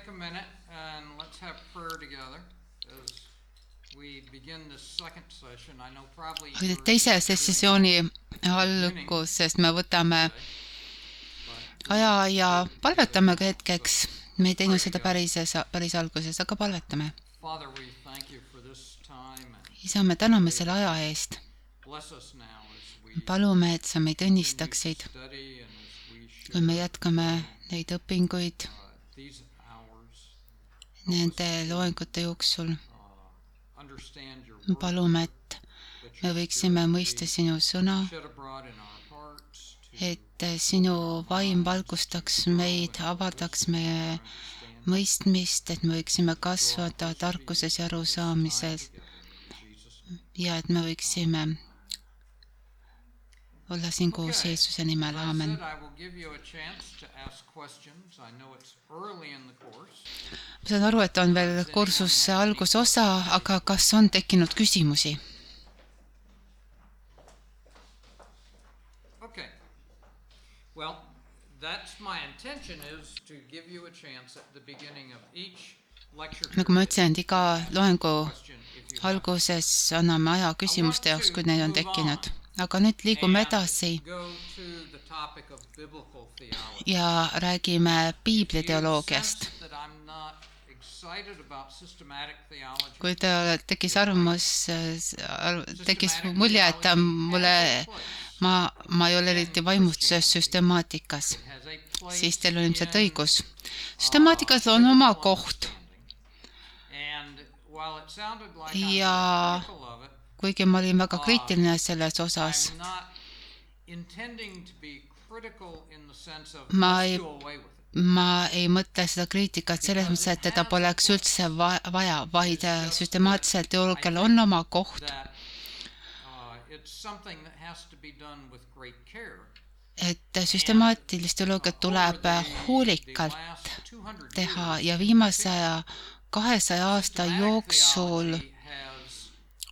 take a minute and let's have prayer together as we begin this second session. I know probably aga you're- teise sessiooni alguses me võtame aja ja palvetame ka hetkeks. me ei teinud seda päris, päris alguses, aga palvetame. You isa, me täname selle aja eest. palume, et sa meid õnnistaksid, kui me jätkame neid õpinguid nende loengute jooksul. palume, et me võiksime mõista sinu sõna, et sinu vaim valgustaks meid, avardaks meie mõistmist, et me võiksime kasvada tarkuses ja arusaamises ja et me võiksime olla siin koos Jeesuse nimel, aamen. ma saan aru, et on veel kursuse algusosa, aga kas on tekkinud küsimusi? Well, that's my intention is to give you a chance at the beginning of each nagu ma ütlesin, et iga loengu alguses anname aja küsimuste jaoks, kui neid on. tekkinud. Aga nüüd liigume edasi ja räägime piibli You teoloogiast. sense that I'm not excited about systematic theology. kui ta tekkis arvamus, tekkis mulje, et mulle, ma, ma ei ole eriti vaimustuses süstemaatikas, siis teil on ilmselt õigus. süstemaatikas on oma koht, Ja- kuigi ma olin väga kriitiline selles osas. Ma ei- ma ei mõtle seda kriitikat selles mõttes, et teda poleks üldse va vaja, vaid äh, süstemaatilisel teoloogial on oma koht, uh, et süstemaatilist teoloogiat tuleb hoolikalt teha ja viimase aja kahesaja aasta jooksul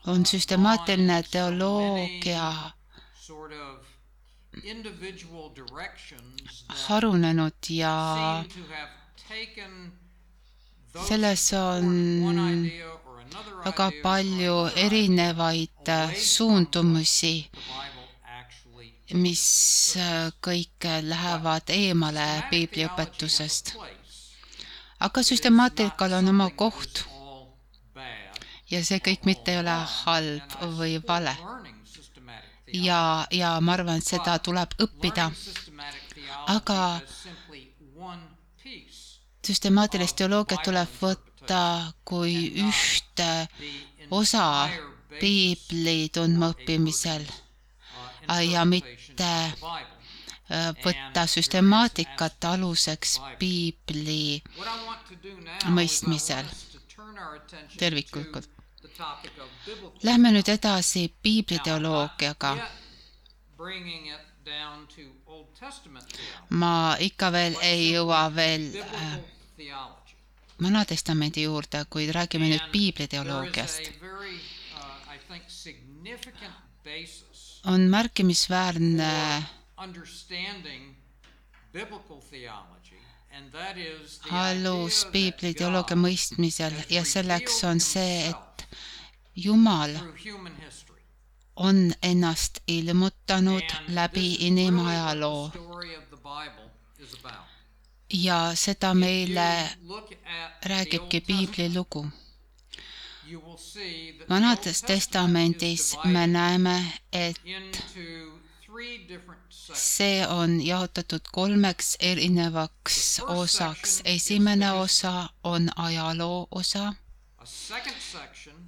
on süstemaatiline teoloogia harunenud ja selles on väga palju erinevaid suundumusi, mis kõik lähevad eemale Systematic piibli theology õpetusest. has a place. aga süstemaatikal on oma koht ja see kõik mitte ei ole halb või vale. ja, ja ma arvan, et seda tuleb õppida, Aga- süstemaatilist teoloogiat tuleb võtta kui ühte osa piibli tundmaõppimisel ja mitte äh, võtta süstemaatikat aluseks piibli mõistmisel. terviklikult. Lähme nüüd edasi piibliteoloogiaga. Ma ikka veel ei jõua veel äh. Vana-testamendi juurde, kuid räägime nüüd piibliteoloogiast. Uh, on märkimisväärne alus idea piibli that teoloogia God mõistmisel ja selleks on see, et Jumal on ennast ilmutanud läbi inimajaloo. ja seda meile räägibki piibli lugu. Testament testamendis is me näeme, et see on jaotatud kolmeks erinevaks osaks. esimene osa on ajaloo osa,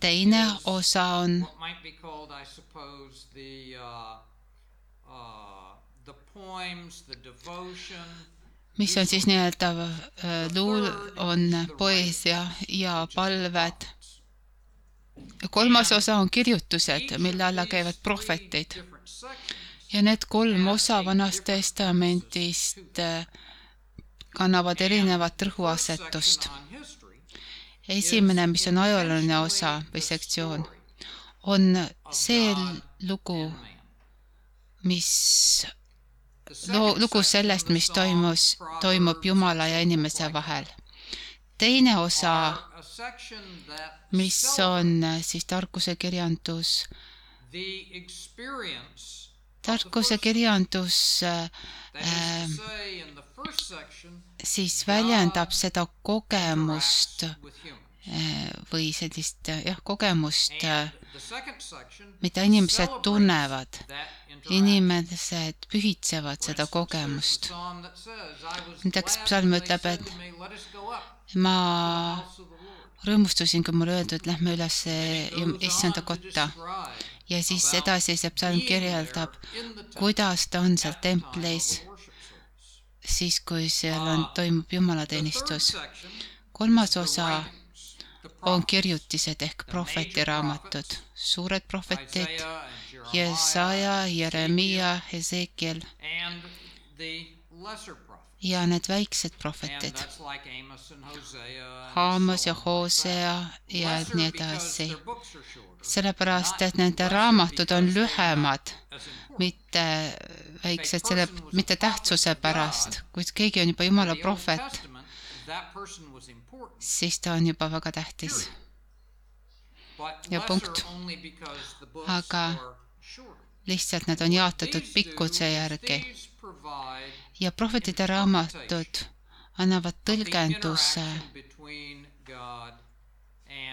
teine osa on uh, uh, mis on siis nii-öelda äh, luul, on poeesia ja palved. kolmas osa on kirjutused, mille alla käivad prohvetid ja need kolm osa Vanast Testamendist äh, kannavad erinevat rõhuasetust. Esimene, mis on ajalooline osa või sektsioon, on see lugu, mis loo, lugu sellest, mis toimus, toimub Jumala ja inimese vahel. teine osa, mis on siis tarkuse kirjandus, tarkuse kirjandus äh, section siis väljendab seda kogemust äh, või sellist äh, jah, kogemust, section mida inimesed tunnevad. inimesed pühitsevad seda kogemust a psalm that says, "I was Näiteks psalm ütleb, et ma the house of the Lord." rõõmustasin, kui mulle öeldi, et lähme üles issanda kotta ja siis edasi see psalm kirjeldab, kuidas ta on seal templis. Siis, kui seal on, toimub The third jumalateenistus. kolmas osa on kirjutised ehk prohvetiraamatud, suured prohvetid, and Jeremiah, Jesaja, Ja need väiksed prohvetid, Haamos ja Hosea ja nii edasi sellepärast, et nende raamatud on lühemad, mitte väiksed selle, mitte tähtsuse pärast, kui keegi on juba jumala prohvet, siis ta on juba väga tähtis. Ja punkt. Aga. Lihtsalt nad on jaotatud pikkuse järgi ja prohvetide raamatud annavad tõlgenduse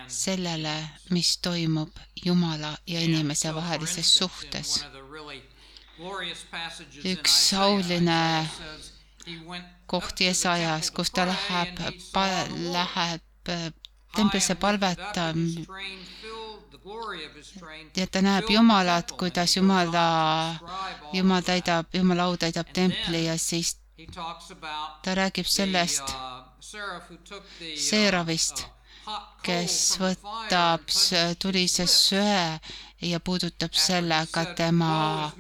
sellele, mis toimub Jumala ja inimese vahelises suhtes. üks sauline koht Jesajas, kus ta läheb, läheb äh, templisse palvetama ja ta näeb Jumalat, kuidas Jumala, Jumal täidab, Jumala au täidab templi ja siis ta räägib sellest, Seeravist, kes võtab tulise söe ja puudutab sellega tema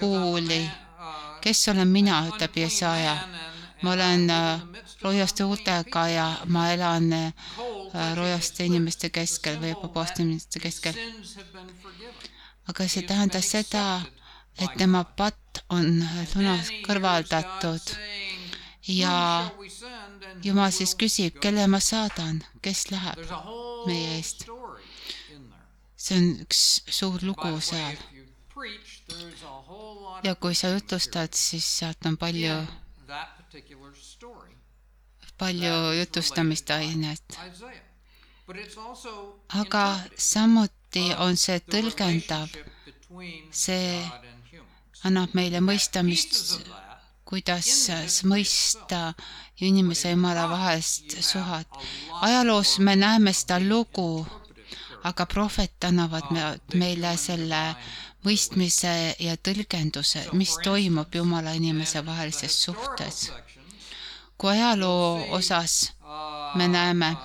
huuli. kes olen mina, ütleb Jesaja. ma olen roiaste huultega ja ma elan äh, roiaste inimeste keskel või ebapuhaste inimeste keskel. aga see tähendas seda, et tema patt on lunas kõrvaldatud ja Jumal siis küsib, kelle ma saadan, kes läheb meie eest. see on üks suur lugu seal ja kui sa jutlustad, siis sealt on palju, palju jutustamist ainet. aga samuti on see tõlgendav, see annab meile mõistamist, kuidas mõista inimese ja Jumala vahelist suhet. ajaloos me näeme seda lugu, aga prohvet annavad me, meile selle mõistmise ja tõlgenduse, mis toimub Jumala inimese vahelises suhtes. Kui ajaloo osas me näeme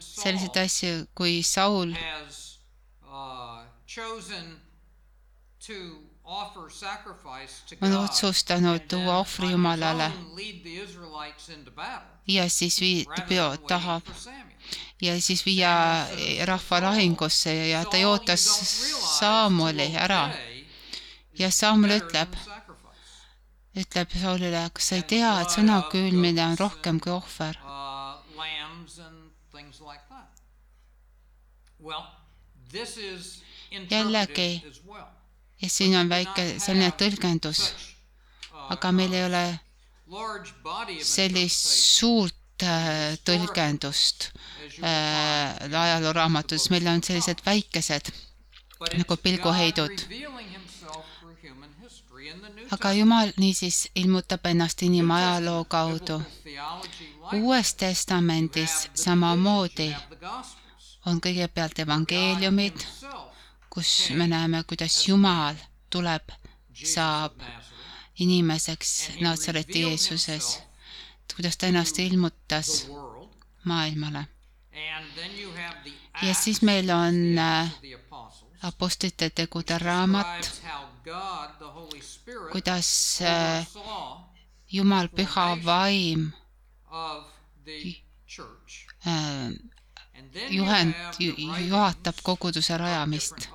selliseid asju, kui Saul uh, chosen to offer sacrifice to on otsustanud tuua then ohvri Jumalale. ja siis vii-, peo- tahab ja siis viia rahva lahingusse ja ta ootas Saamuli ära. ja Saamul ütleb, ütleb Saulile, kas sa ei tea, et sõna küülmine on rohkem kui ohver. uh, Jällegi, ja siin on väike selline tõlgendus, Uh, aga meil ei ole sellist suurt äh, tõlgendust äh, ajalooraamatus, meil on sellised väikesed, nagu pilguheidud. Aga Jumal niisiis ilmutab ennast inimajaloo kaudu. uues testamendis samamoodi on kõigepealt evangeeliumid, kus me näeme, kuidas Jumal tuleb, saab inimeseks revealed Jeesuses, kuidas ta ennast ilmutas maailmale. Ja siis meil on äh, Apostlite tegude raamat, kuidas äh, Jumal Püha Vaim äh, juhend juhatab koguduse rajamist.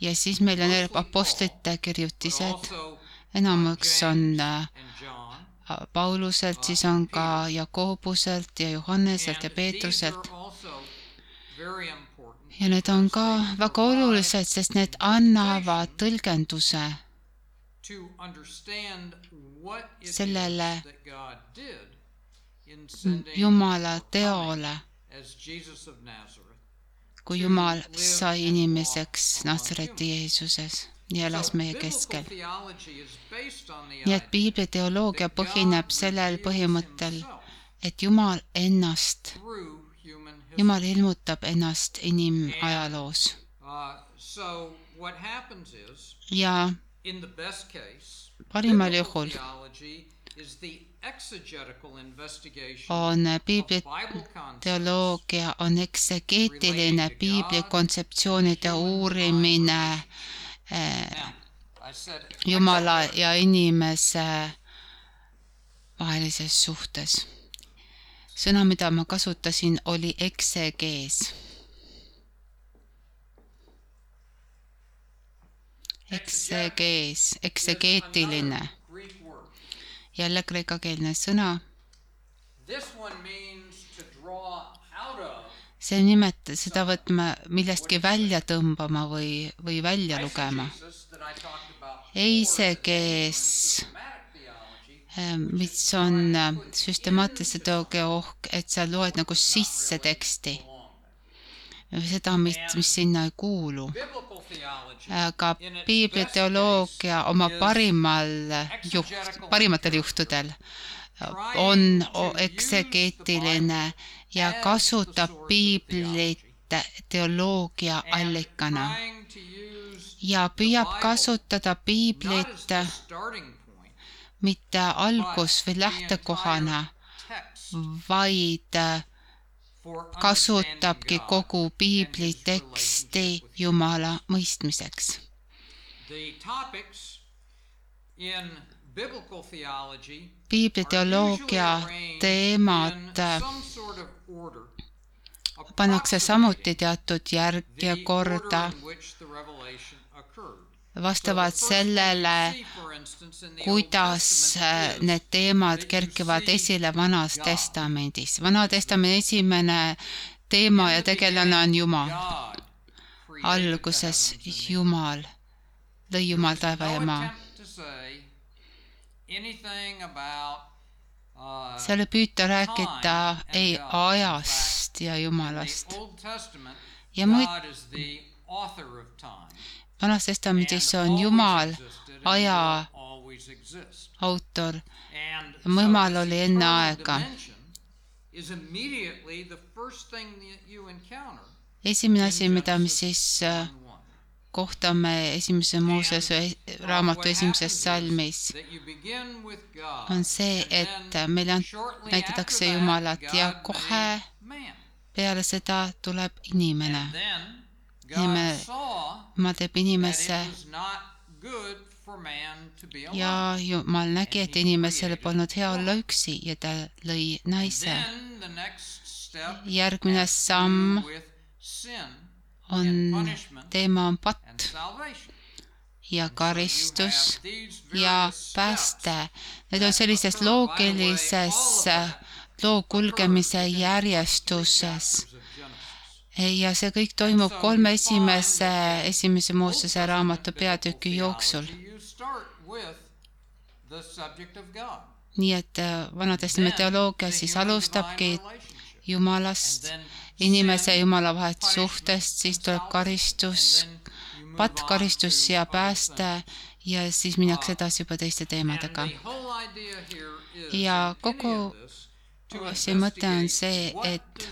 ja siis meil on Apostlite kirjutised, enamus on äh, Pauluselt, siis on ka Jakobuselt ja Johanneselt ja Peetruselt ja need on ka väga olulised, sest need annavad tõlgenduse Sellele Jumala teole, kui Jumal sai inimeseks Natsareti Jeesuses ja elas meie keskel. nii et that God põhineb sellel põhimõttel, et Jumal ennast. Jumal ilmutab ennast inimajaloos Uh, ja parimal juhul on piibli teoloogia on eksegeetiline piibli kontseptsioonide uurimine eh, Jumala ja inimese vahelises suhtes. sõna, mida ma kasutasin, oli eksegees. eksegees, eksegeetiline, jälle kreekakeelne sõna. See nimet-, seda võtma millestki välja tõmbama või, või välja lugema. eisegees, mis on süstemaatilise teoogia ohk, et sa loed nagu sisse teksti, seda, mis, mis sinna ei kuulu. aga piibliteoloogia oma parimal juht, parimatel juhtudel on eksegeetiline ja kasutab piiblit teoloogia allikana ja püüab kasutada piiblit mitte algus- või lähtekohana, vaid for kasutabki kogu God and piibli his teksti relationship with Jumala mõistmiseks. Piibliteoloogia teemad pannakse samuti teatud järg ja korda vastavalt sellele, kuidas äh, need teemad kerkivad esile Vanas Testamendis. Vana Testamendi esimene teema ja tegelane on Jumal. alguses Jumal lõi Jumal taeva ja maa. seal ei püüta rääkida ei ajast ja Jumalast. Ja muid- vanas Testamendis on Jumal aja autor, Jumal oli enne aega. esimene asi, mida me siis äh, kohtame esimese Moosese raamatu esimeses salmis, on see, et meile näidatakse Jumalat ja kohe peale seda tuleb inimene. Nimene- Jumal teeb inimese ja Jumal nägi, et inimesel polnud hea olla üksi ja ta lõi naise. järgmine samm on, teema on patt ja karistus ja pääste. Need on sellises loogilises loo kulgemise järjestuses ja see kõik toimub kolme esimese, esimese Moosese raamatu peatüki jooksul. nii et äh, Vana-testamendi teoloogia siis alustabki Jumalast, inimese ja Jumala vahelisest suhtest, siis tuleb karistus, pattkaristus ja pääste ja siis minnakse edasi juba teiste teemadega. Ja kogu asja mõte on see, et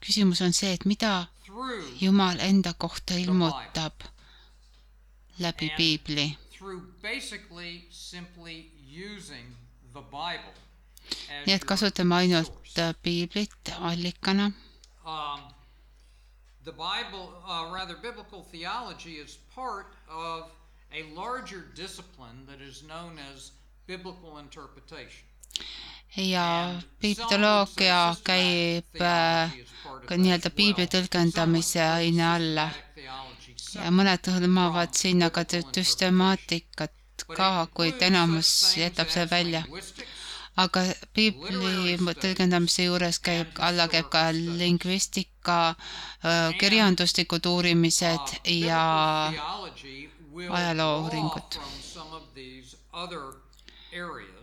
küsimus on see, et mida Jumal enda kohta ilmutab läbi piibli nii et kasutame ainult piiblit allikana. um, the Bible, uh, rather, biblical theology is part of a larger discipline that is known as. Ja piibliteoloogia käib äh, ka nii-öelda piibli tõlgendamise aine alla ja mõned hõlmavad sinna ka düstemaatikat ka, kuid enamus jätab selle välja. aga piibli tõlgendamise juures käib, alla käib ka lingvistika, kirjanduslikud uurimised ja ajaloouuringud.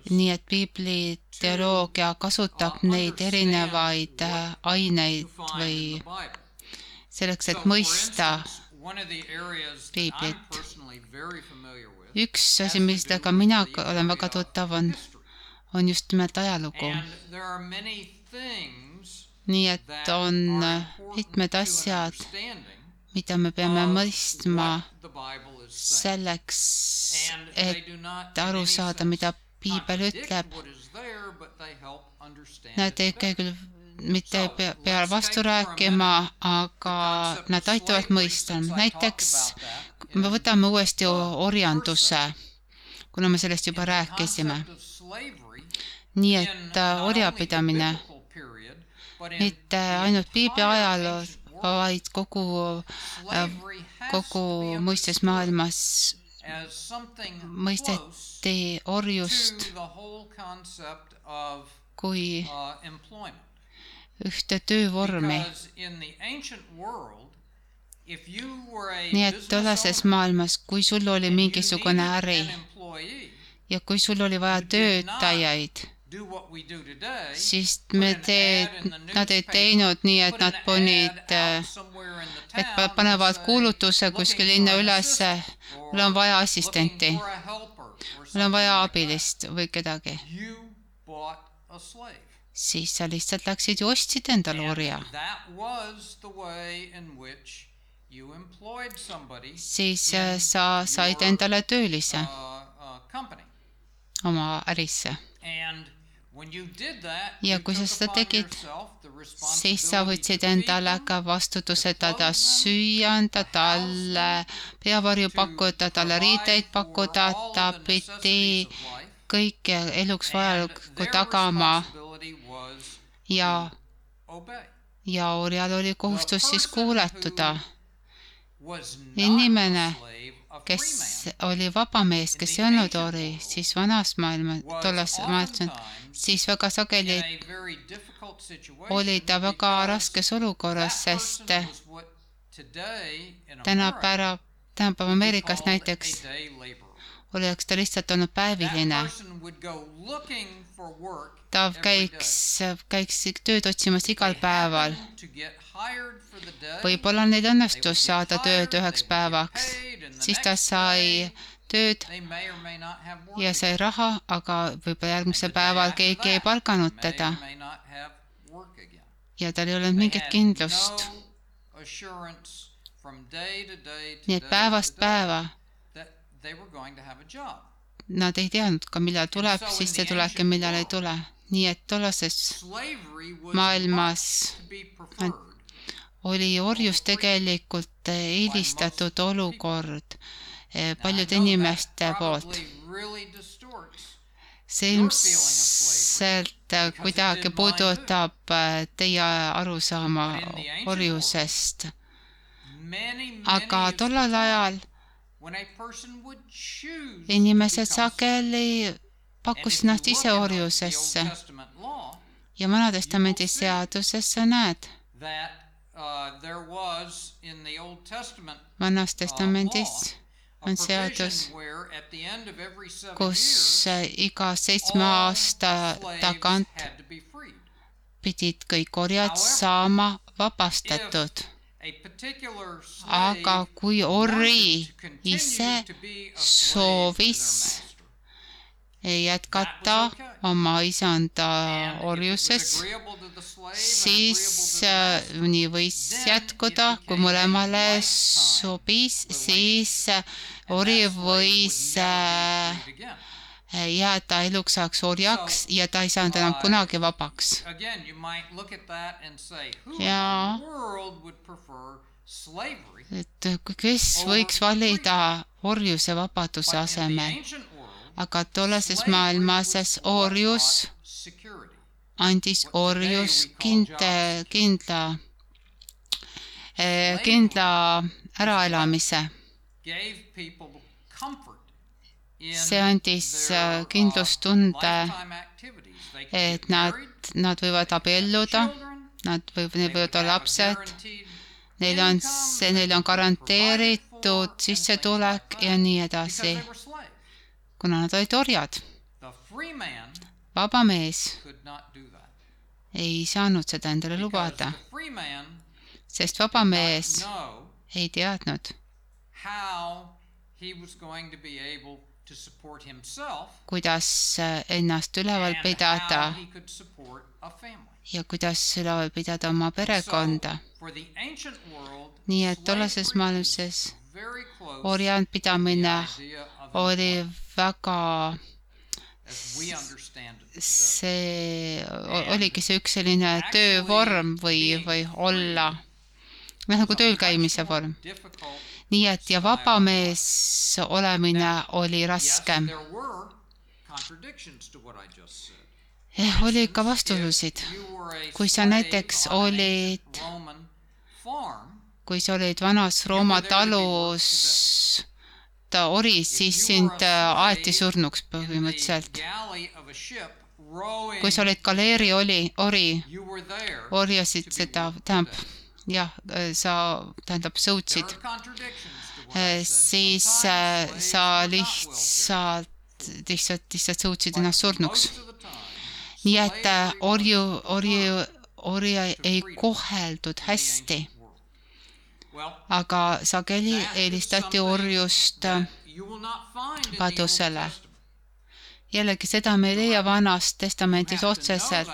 Nii et piibli teoloogia kasutab neid erinevaid äh, aineid või selleks, et mõista piiblit. üks asi, millega mina olen väga tuttav, on, on just nimelt ajalugu. nii et on mitmed asjad, mida me peame mõistma selleks, et aru saada, mida piibel ütleb. Nad ei käi küll mitte pea, pea vastu rääkima, aga nad aitavad mõista. näiteks me võtame uuesti orjanduse, kuna me sellest juba rääkisime. nii et äh, orjapidamine mitte ainult piibli ajaloos, vaid kogu, kogu mõistes maailmas mõisteti orjust kui ühte töövormi. nii et tollases maailmas, kui sul oli mingisugune äri ja kui sul oli vaja töötajaid, siis me teed, nad ei teinud nii, et nad panid, et pa- panevad kuulutuse kuskil linna ülesse, mul on vaja assistenti, mul on vaja abilist või kedagi, siis sa lihtsalt läksid ja ostsid endale orja. siis äh, sa said endale töölise. oma ärisse ja kui sa seda tegid, siis sa võtsid endale ka vastutuse teda süüa anda, talle peavarju pakkuda, talle riideid pakkuda, ta pidi kõike eluks vajalikku tagama. ja, ja orjal oli kohustus siis kuuletuda. inimene, kes oli vaba mees, kes ei olnud ori, siis vanas maailmas, tolles maailmas, siis väga sageli oli ta väga raskes olukorras, sest tänapäeva, tänapäeva Ameerikas näiteks oleks ta lihtsalt olnud päeviline. Ta käiks, käiks tööd otsimas igal päeval. võib-olla neil õnnestus saada tööd üheks päevaks, siis ta sai tööd ja sai raha, aga võib-olla järgmisel päeval keegi ei palganud teda. ja tal ei olnud mingit kindlust. nii et päevast päeva nad ei teadnud ka, millal tuleb sissetulek ja millal ei tule. nii et tollases maailmas oli orjus tegelikult eelistatud olukord eh, paljude inimeste poolt. see ilmselt eh, kuidagi puudutab eh, teie arusaama orjusest, aga tollel ajal inimesed sageli pakkusid ennast ise orjusesse ja Vana-testamendi seaduses sa näed, Vanas Testamendis on seadus, kus äh, iga seitsme aasta tagant pidid kõik orjad saama vabastatud. Aga kui ori ise soovis jätkata oma isanda orjuses, siis äh, nii võis jätkuda, kui mõlemale sobis, siis äh, ori võis äh, jääda eluks ajaks orjaks ja ta ei saanud enam kunagi vabaks. Ja- et kes võiks valida orjuse vabaduse asemel, aga tollases maailmas orjus andis orjus kindla, kindla, kindla äraelamise see andis äh, kindlustunde, et nad, nad võivad abielluda, nad võivad, neil võivad olla lapsed, neil on see, neile on garanteeritud sissetulek ja nii edasi, kuna nad olid orjad. vaba mees ei saanud seda endale lubada, sest vaba mees ei teadnud, kuidas ennast üleval pidada ja kuidas üleval pidada oma perekonda. nii et tollases maailmas orjapidamine oli väga see oligi see üks selline töövorm või, või olla, noh nagu tööl käimise vorm. Nii et ja vabamees olemine oli raskem. Eh, oli ikka vastuolusid. kui sa näiteks olid, kui sa olid vanas Rooma talus ta oris, siis sind äh, aeti surnuks põhimõtteliselt. kui sa olid galeeri oli, ori, orjasid seda, tähendab, jah, äh, sa, tähendab, sõutsid, äh, siis sa lihtsalt, lihtsalt, lihtsalt sõutsid ennast surnuks. nii et orju, orju, orja ei koheldud hästi. Aga sageli eelistati orjust kadusele. jällegi, seda me ei leia Vanas Testamendis otseselt.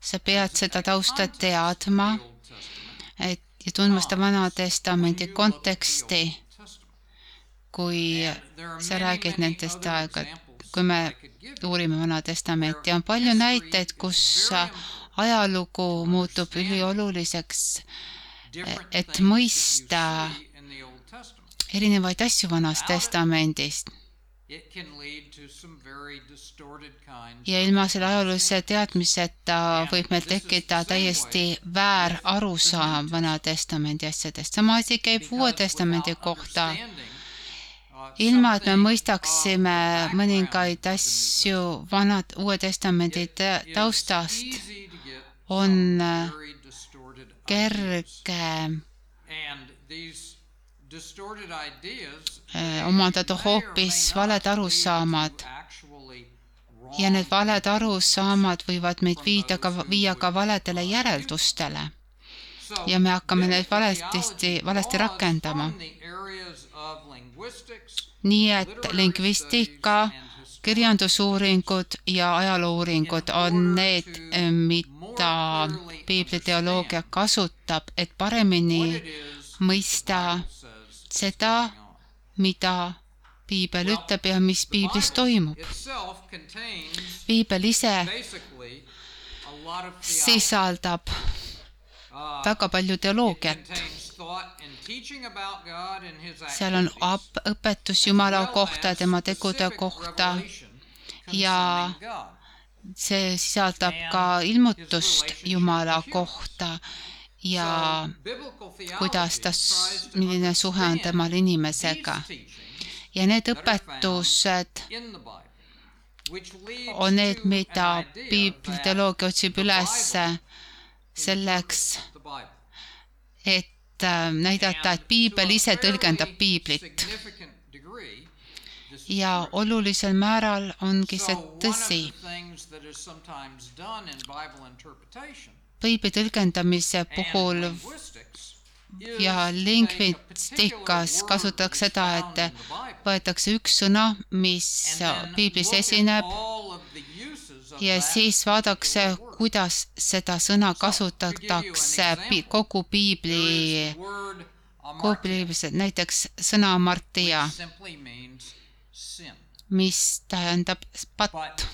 sa pead seda tausta teadma, et ja tundma seda Vana Testamendi konteksti, kui sa räägid nendest aegad, kui me uurime Vana Testamenti, on palju näiteid, kus ajalugu muutub ülioluliseks et mõista erinevaid asju Vanast Testamendist. Ja ilma selle ajaloolise teadmiseta võib meil tekkida täiesti väär arusaam Vana Testamendi asjadest. sama asi käib Uue Testamendi kohta. ilma, et me mõistaksime mõningaid asju Vana, Uue Testamendi taustast, on kerge äh, omandada hoopis valed arusaamad ja need valed arusaamad võivad meid viida ka, viia ka valedele järeldustele. ja me hakkame neid valesti, valesti rakendama. nii et lingvistika, kirjandusuuringud ja ajaloouuringud on need, mida piibliteoloogia kasutab, et paremini mõista seda, mida piibel ütleb ja mis piiblis toimub. piibel ise sisaldab väga palju teoloogiat. seal on õpetus Jumala kohta, tema tegude kohta ja see sisaldab ka ilmutust Jumala kohta ja kuidas ta, milline suhe on temal inimesega. Ja need õpetused on need, mida piibliteoloogia otsib üles selleks, et äh, näidata, et piibel ise tõlgendab piiblit ja olulisel määral ongi see tõsi. piibli tõlgendamise puhul ja lingvistikas kasutatakse seda, et võetakse üks sõna, mis piiblis esineb ja siis vaadatakse, kuidas seda sõna kasutatakse kogu piibli, kogu piiblis, näiteks sõna martia mis tähendab patt.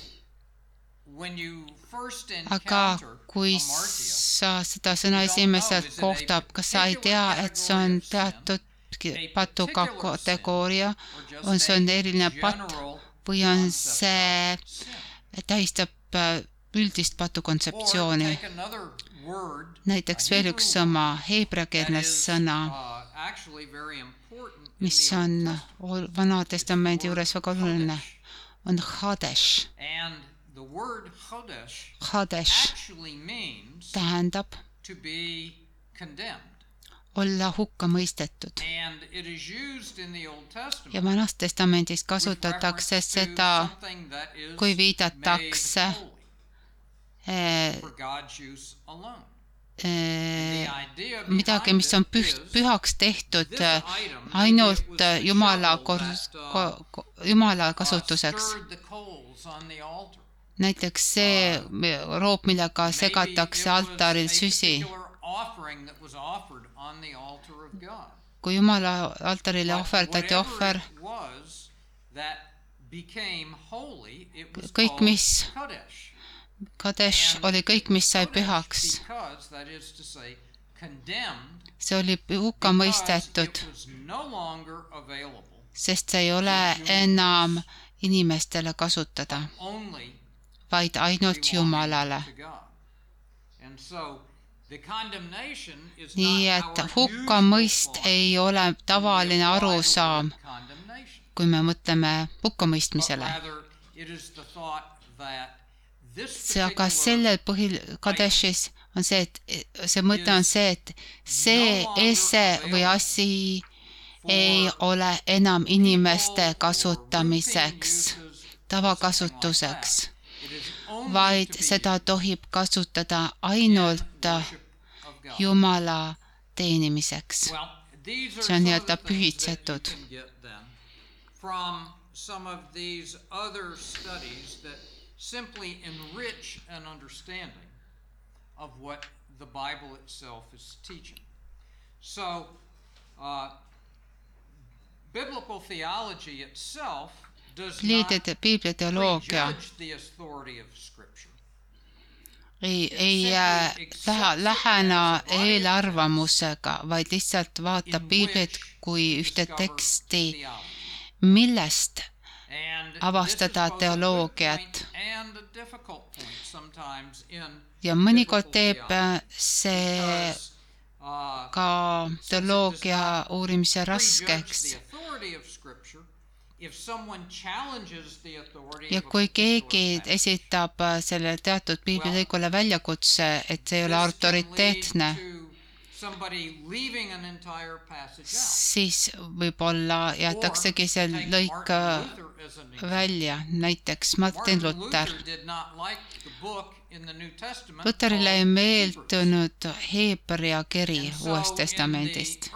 Aga kui sa seda sõna esimesel kohtab, kas sa ei tea, et see on teatud patu kategooria, on see on eriline patt või on see, tähistab äh, üldist patu kontseptsiooni. näiteks veel üks sõna, heebreakeelne sõna, mis on ol- Vana-testamendi juures väga oluline, on Hadesh. Hadesh tähendab to be condemned. olla hukka mõistetud ja Vanas Testamendis kasutatakse seda kui viidatakse eh, eh, midagi, mis on püh-, pühaks tehtud eh, ainult eh, Jumala uh, ko- Jumala uh, kasutuseks. Näiteks see roop, millega segatakse altaaril süsi. kui Jumala altarile ohverdati ohver, Kõik, mis Kadesh. Oli kõik, mis sai pühaks. See oli hukka mõistetud, sest see ei ole enam inimestele kasutada, vaid ainult Jumalale. nii et hukkamõist ei ole tavaline arusaam, kui me mõtleme hukkamõistmisele. aga sellel põhil Kadeshis on see, et see mõte on see, et see esse või asi ei ole enam inimeste kasutamiseks, tavakasutuseks, vaid seda tohib kasutada ainult Jumala teenimiseks. see on nii-öelda pühitsetud. Some of these other studies that simply enrich an understanding of what the Bible itself is teaching. So, uh, biblical theology itself Liidide piibliteoloogia ei, ei äh, lähe, lähene eelarvamusega, vaid lihtsalt vaatab piiblit kui ühte teksti, millest avastada teoloogiat. ja mõnikord teeb äh, see ka teoloogia uurimise raskeks. Ja kui keegi esitab äh, selle teatud piiblilõigule väljakutse, et see ei ole autoriteetne, siis võib-olla jätaksegi see lõik äh, välja, näiteks Martin Luther. Lutherile ei meeldinud Hebra kiri Uuest Testamendist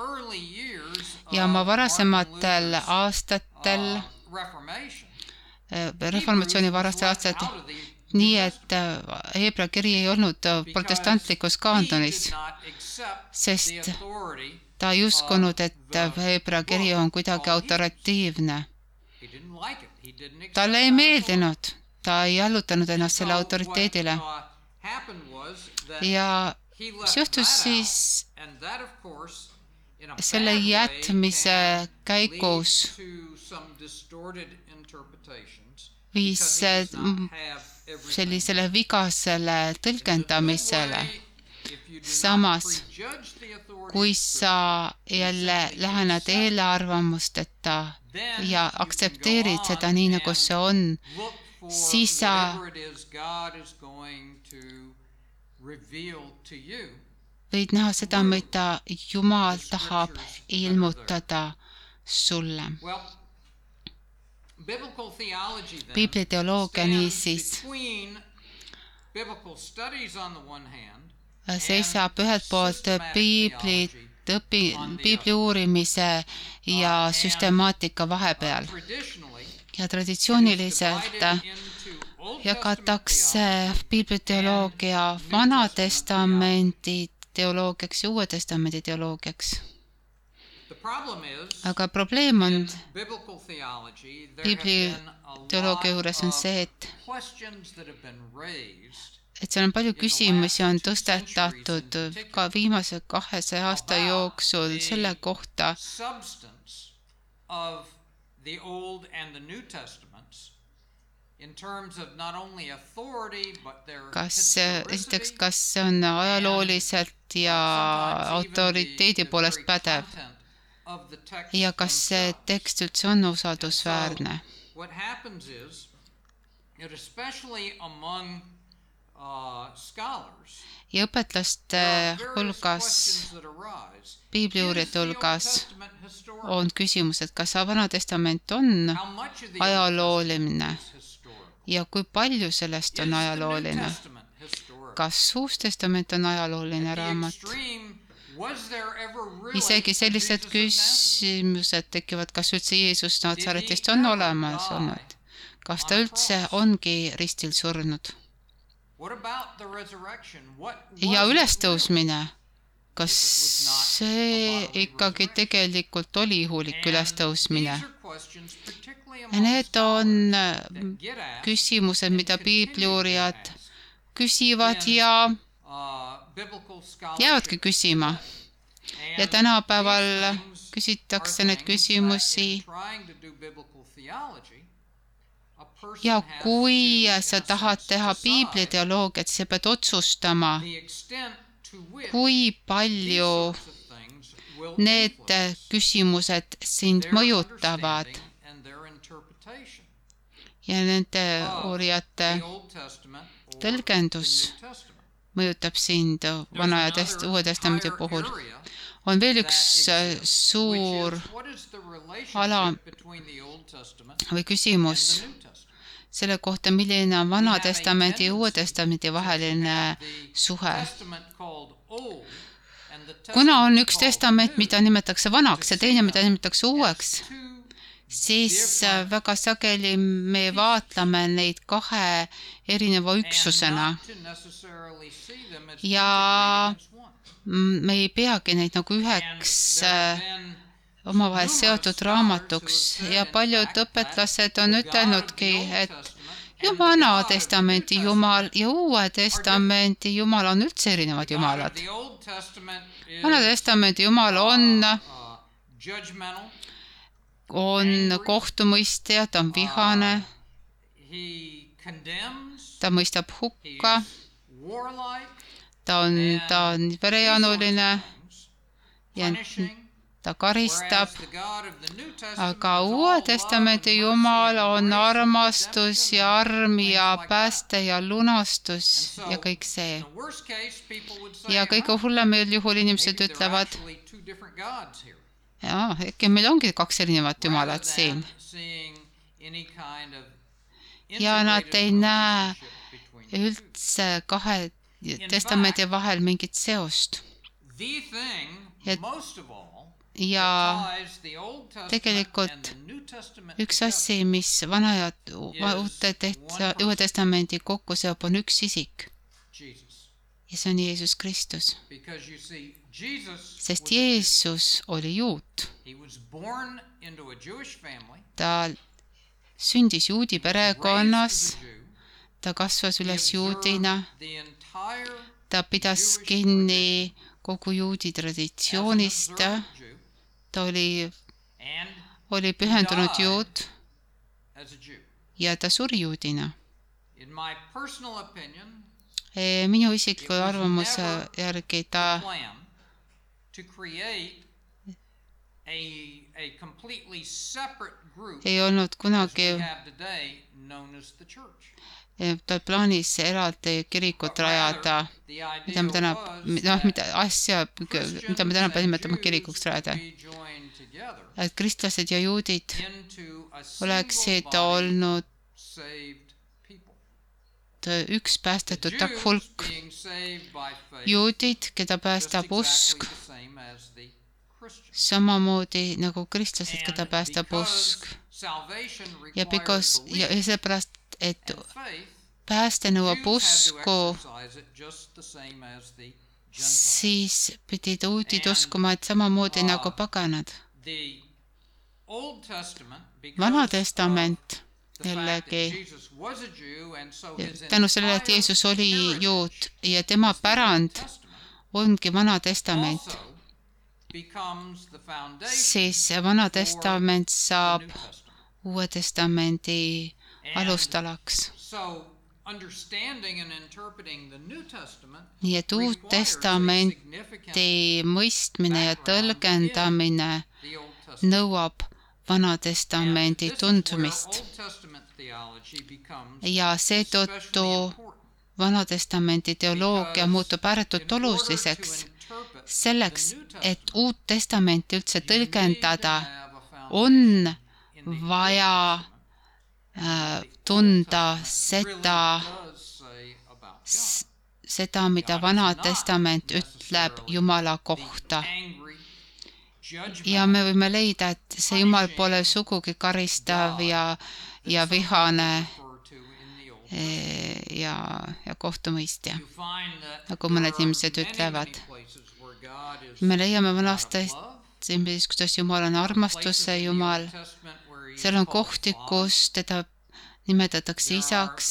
ja oma varasematel aastatel, reformatsiooni varastel aastatel, nii et äh, Hebra kiri ei olnud äh, protestantlikus kaandonis, sest ta ei uskunud, et Hebra kiri on kuidagi autoratiivne. talle ei meeldinud, ta ei allutanud ennast selle autoriteedile. Ja mis juhtus siis selle jätmise käigus viis sellisele vigasele tõlgendamisele. samas, kui sa jälle lähened eelarvamusteta ja aktsepteerid seda nii, nagu see on, siis sa võid näha seda, mida Jumal tahab ilmutada sulle. piibliteoloogia niisiis. seisab ühelt poolt piiblit, õpi, piibli uurimise ja süstemaatika vahepeal ja traditsiooniliselt jagatakse piibliteoloogia Vana-testamendi teoloogiaks ja Uue Testamendi teoloogiaks. aga probleem on piibli teoloogia juures on see, et et seal on palju küsimusi on tõstetatud ka viimase kahesaja aasta jooksul selle kohta, kas esiteks, kas see on ajalooliselt ja autoriteedi poolest pädev? ja kas see tekst üldse on usaldusväärne. Uh, ja õpetlaste hulgas, piibliuurijate hulgas on küsimus, et kas Vana Testament on ajalooline? Ja kui palju sellest on ajalooline. Kas Uus Testament on ajalooline raamat? isegi sellised küsimused tekivad, kas üldse Jeesus Natsaretist on olemas olnud? kas ta üldse ongi ristil surnud? Ja ülestõusmine, kas see ikkagi tegelikult oli ihulik ülestõusmine? Ja Need on asked küsimused, mida piibliuurijad küsivad ja Uh, jäävadki küsima. ja tänapäeval küsitakse neid küsimusi ja kui sa tahad teha piibliteoloogiat, sa pead otsustama, kui palju need influence küsimused sind mõjutavad ja nende uurijate or tõlgendus mõjutab sind Vana ja test-, Uue Testamendi puhul. on veel üks äh, suur ala või küsimus selle kohta, milline on Vana Testamendi ja Uue Testamendi vaheline suhe. Kuna on üks testament, mida nimetatakse vanaks ja teine, mida nimetatakse uueks, siis äh, väga sageli me vaatleme neid kahe erineva üksusena. Ja me ei peagi neid nagu üheks äh, omavahel seotud raamatuks ja paljud õpetlased on ütelnudki, et the Vana Testament Jumal ja Uue Testamenti Jumal on üldse erinevad jumalad. Vana Testamendi Jumal on, uh, judgmental. on kohtumõistja, ta on vihane, condemns. ta mõistab hukka, ta on, ta on verejanuline ja. Ta karistab, aga Uue Testamendi Jumal on armastus ja arm ja pääste ja lunastus ja kõik see. ja kõige "Huh, hullemal juhul inimesed ütlevad, actually two different gods here," jaa, äkki meil ongi kaks erinevat jumalat siin. Ja nad ei näe üldse kahe testamendi vahel mingit seost. Ja- ja tegelikult üks asi, mis vana ja uute testa-, Uue Testamendi kokku seob, on üks isik ja see on Jeesus Kristus. Sest. Jeesus oli juut, ta sündis juudi perekonnas, ta kasvas üles juudina, ta pidas kinni kogu juudi traditsioonist, ta oli, oli pühendunud juut ja ta suri juudina. Opinion, minu isikliku arvamuse järgi ta ei olnud kunagi tal plaanis eraldi kirikut rajada, mida me täna, noh, mida asja, mida me tänapäeval nimetame kirikuks rajada. et kristlased ja juudid oleksid olnud üks päästetud hulk juudid, keda päästab usk, samamoodi nagu kristlased, keda päästab usk. ja because ja, ja belief sellepärast, et pääste nõuab usku, siis pidid juudid And, uskuma, et samamoodi uh, nagu paganad. Vana testament jällegi tänu sellele, et Jeesus oli juut ja tema pärand ongi Vana Testament, siis Vana Testament saab. Uue Testamendi alustalaks. Nii et Uut Testamenti mõistmine ja tõlgendamine nõuab Vana Testamendi tundmist ja seetõttu especially important. Vana Testamendi teoloogia muutub ääretult oluliseks selleks, et Uut Testamenti üldse tõlgendada, on vaja tunda seda, seda, mida Vana Testament ütleb Jumala kohta. Ja me võime leida, et see Jumal pole sugugi karistav ja, ja vihane eh, ja, ja kohtumõistja. Nagu mõned inimesed ütlevad. me leiame vanast God of love, Testamendis, kuidas Jumal on armastuse Jumal, seal on kohti, kus teda nimetatakse isaks,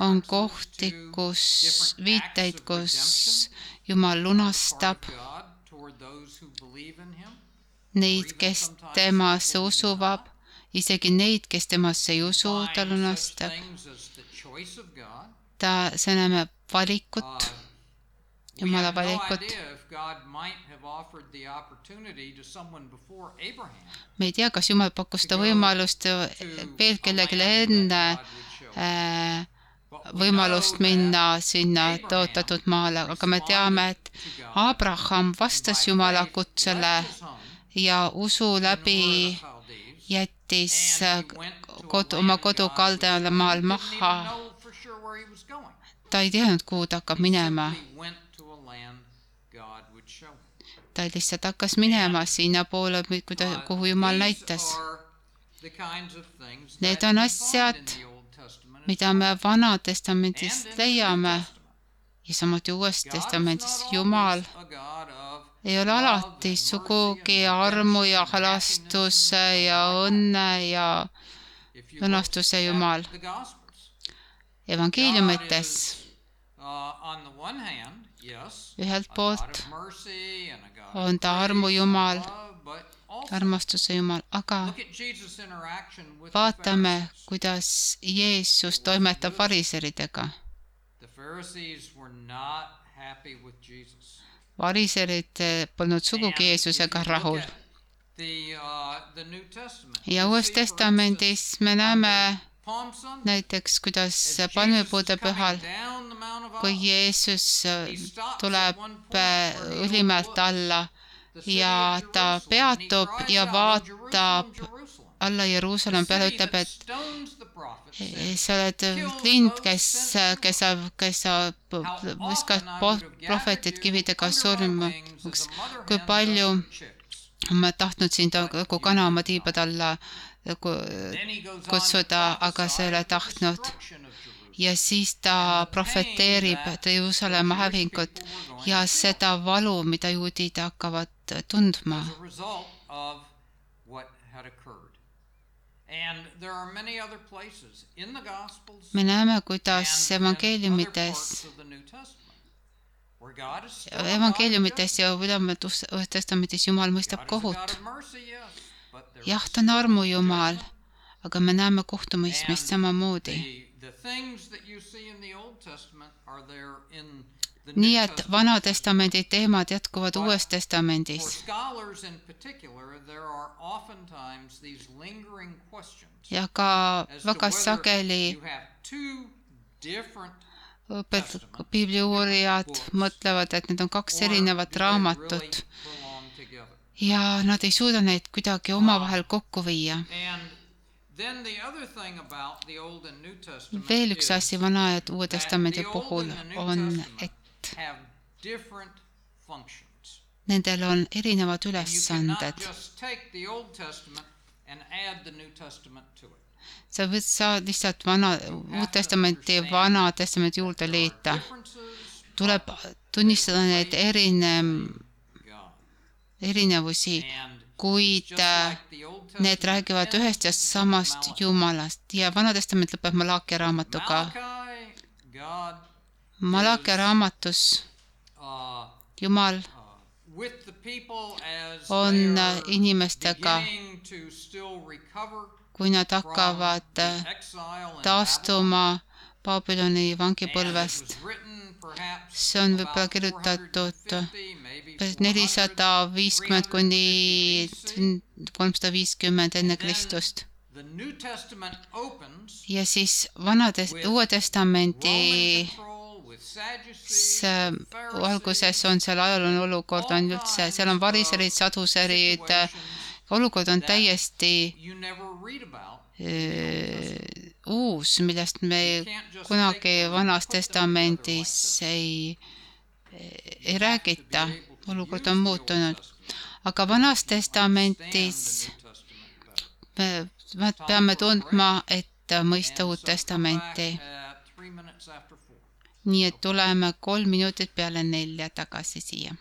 on kohti, kus viiteid, kus Jumal lunastab neid, kes temasse usuvad, isegi neid, kes temasse ei usu, ta lunastab. ta, see näeme valikut, Jumala valikut. Idea if God might have offered the opportunity to someone before Abraham me ei tea, kas Jumal pakkus seda võimalust veel kellelegi enne äh, võimalust minna sinna tõotatud maale, aga me teame, et Abraham vastas Jumala kutsele ja usu läbi jättis äh, kodu, oma kodu kaldemaal maha. ta ei teadnud, kuhu ta hakkab minema. Ta lihtsalt hakkas minema sinnapoole, kuhu Jumal näitas. Need on asjad, mida me Vana Testamendist leiame ja samuti Uues Testamendis. Jumal ei ole alati sugugi armu ja halastuse ja õnne ja õnnastuse Jumal. evangeeliumites ühelt poolt on ta armu Jumal, armastuse Jumal, aga vaatame, kuidas Jeesus toimetab variseridega. variserid polnud sugugi Jeesusega rahul. ja Uues Testamendis me näeme näiteks, kuidas palmipuude pühal, kui Jeesus tuleb õlimäelt alla ja ta peatub ja vaatab alla Jeruusalemm peale, ütleb, et sa oled lind, kes, kes sa, kes sa viskad prohvetid kividega surnuks. kui palju ma tahtnud sind nagu kana oma tiibade alla kutsuda, aga sa ei ole tahtnud. Ja siis ta profeteerib Jeruusalemma hävingut ja seda valu, mida juudid hakkavad tundma. me näeme, kuidas evangeeliumites evangeeliumites ja ülematus testamendis Jumal mõistab kohut. jah, ta on armu Jumal, aga me näeme kohtumõistmist samamoodi. Nii et Vana Testamendi teemad jätkuvad Uues Testamendis. ja ka väga sageli õpet-, piibli uurijad mõtlevad, et need on kaks erinevat raamatut ja nad ei suuda neid kuidagi omavahel kokku viia. Veel üks asi Vana ja Uue Testamendi puhul on, et nendel on erinevad ülesanded. sa võid, sa lihtsalt vana, Uut Testamenti Vana Testamendi juurde liita. tuleb tunnistada neid erine-, erinevusi, kuid need räägivad ühest ja samast Jumalast ja Vana Testament lõpeb Malachi raamatuga. Malachi raamatus Jumal on inimestega, kui nad hakkavad taastuma Babyloni vangipõlvest see on võib-olla kirjutatud 450, maybe nelisada viiskümmend 400, kuni 300 kolmsada viiskümmend enne. Kristust? Ja siis Vanades, Uue Testamendi alguses on seal ajalooline olukord on üldse, seal on variserid, saduserid, situations olukord on täiesti öö, uus, millest me kunagi Vanas Testamendis ei, ei räägita olukord on muutunud. aga Vanas Testamentis me peame tundma, et mõista Uut Testamenti. nii et tuleme kolm minutit peale nelja tagasi siia.